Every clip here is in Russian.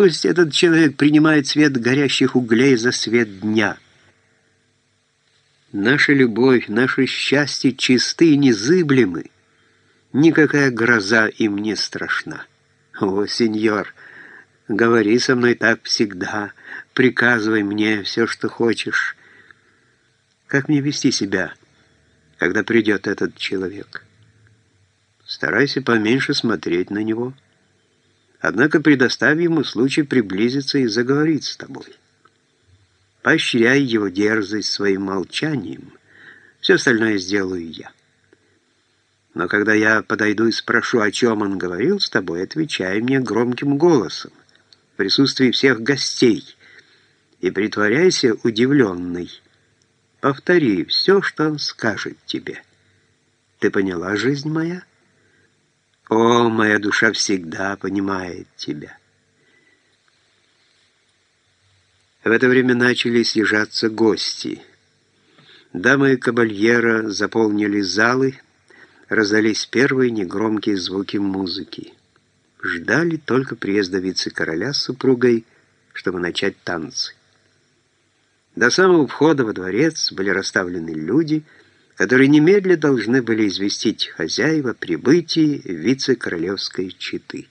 Пусть этот человек принимает свет горящих углей за свет дня. Наша любовь, наше счастье чисты и незыблемы. Никакая гроза им не страшна. О, сеньор, говори со мной так всегда, приказывай мне все, что хочешь. Как мне вести себя, когда придет этот человек? Старайся поменьше смотреть на него. Однако предоставь ему случай приблизиться и заговорить с тобой. Поощряй его дерзость своим молчанием. Все остальное сделаю я. Но когда я подойду и спрошу, о чем он говорил с тобой, отвечай мне громким голосом, в присутствии всех гостей, и притворяйся удивленной. Повтори все, что он скажет тебе. Ты поняла, жизнь моя? Моя душа всегда понимает тебя. В это время начали съезжаться гости. Дамы и кабальера заполнили залы, раздались первые негромкие звуки музыки. Ждали только приезда вице-короля с супругой, чтобы начать танцы. До самого входа во дворец были расставлены люди — которые немедля должны были известить хозяева прибытии вице-королевской четы.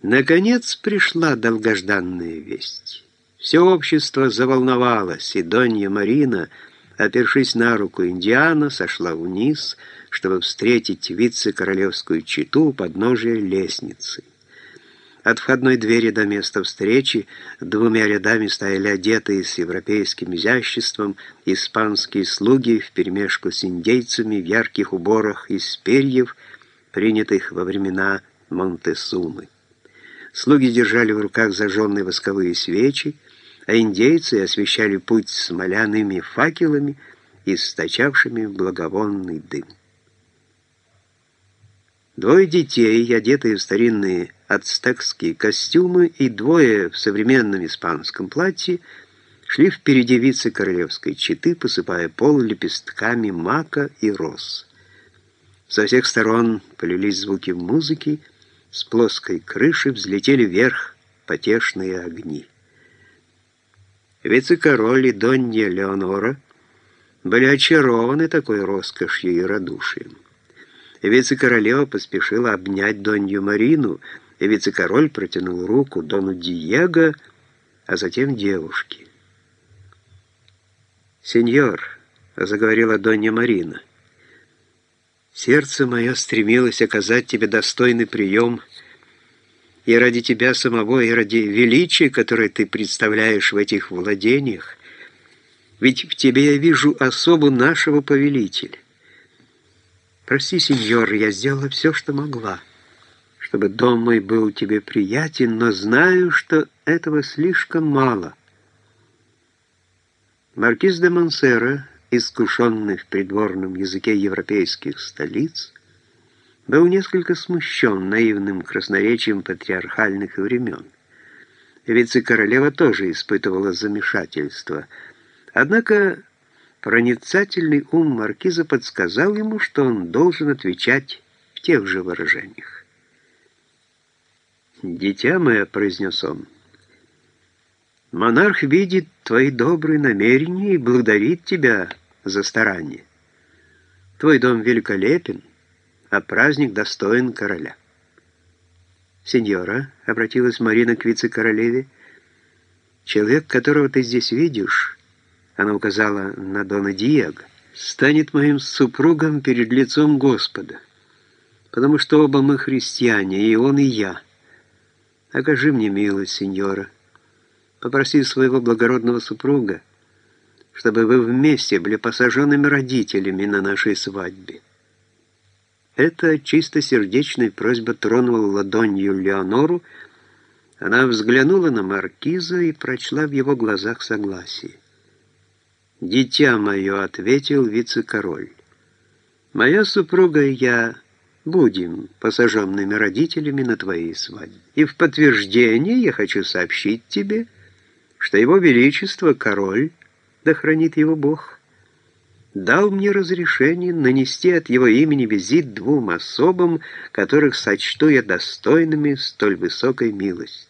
Наконец пришла долгожданная весть. Все общество заволновалось, и Донья Марина, опершись на руку Индиана, сошла вниз, чтобы встретить вице-королевскую чету у подножия лестницы. От входной двери до места встречи двумя рядами стояли одетые с европейским изяществом испанские слуги вперемешку с индейцами в ярких уборах из перьев, принятых во времена Монтесумы. Слуги держали в руках зажженные восковые свечи, а индейцы освещали путь смоляными факелами, источавшими благовонный дым. Двое детей, одетые в старинные ацтекские костюмы, и двое в современном испанском платье, шли впереди вице-королевской четы, посыпая пол лепестками мака и роз. Со всех сторон полились звуки музыки, с плоской крыши взлетели вверх потешные огни. Вице-король и Донья Леонора были очарованы такой роскошью и радушием. Вице-королева поспешила обнять Донью Марину, и вице-король протянул руку Дону Диего, а затем девушке. «Сеньор», — заговорила Донья Марина, — «сердце мое стремилось оказать тебе достойный прием и ради тебя самого, и ради величия, которое ты представляешь в этих владениях, ведь в тебе я вижу особу нашего повелителя. Прости, сеньор, я сделала все, что могла, чтобы дом мой был тебе приятен, но знаю, что этого слишком мало. Маркиз де Монсера, искушенный в придворном языке европейских столиц, был несколько смущен наивным красноречием патриархальных времен. Вице-королева тоже испытывала замешательство. Однако Проницательный ум маркиза подсказал ему, что он должен отвечать в тех же выражениях. «Дитя мое», — произнес он, — «монарх видит твои добрые намерения и благодарит тебя за старание. Твой дом великолепен, а праздник достоин короля». «Сеньора», — обратилась Марина к вице-королеве, — «человек, которого ты здесь видишь...» она указала на Дона Диего, станет моим супругом перед лицом Господа, потому что оба мы христиане, и он, и я. Окажи мне милость, сеньора. Попроси своего благородного супруга, чтобы вы вместе были посаженными родителями на нашей свадьбе. Эта чистосердечная просьба тронула ладонью Леонору, она взглянула на маркиза и прочла в его глазах согласие. «Дитя мое», — ответил вице-король, — «моя супруга и я будем посаженными родителями на твоей свадьбе. И в подтверждение я хочу сообщить тебе, что его величество, король, да хранит его Бог, дал мне разрешение нанести от его имени визит двум особам, которых сочту я достойными столь высокой милости.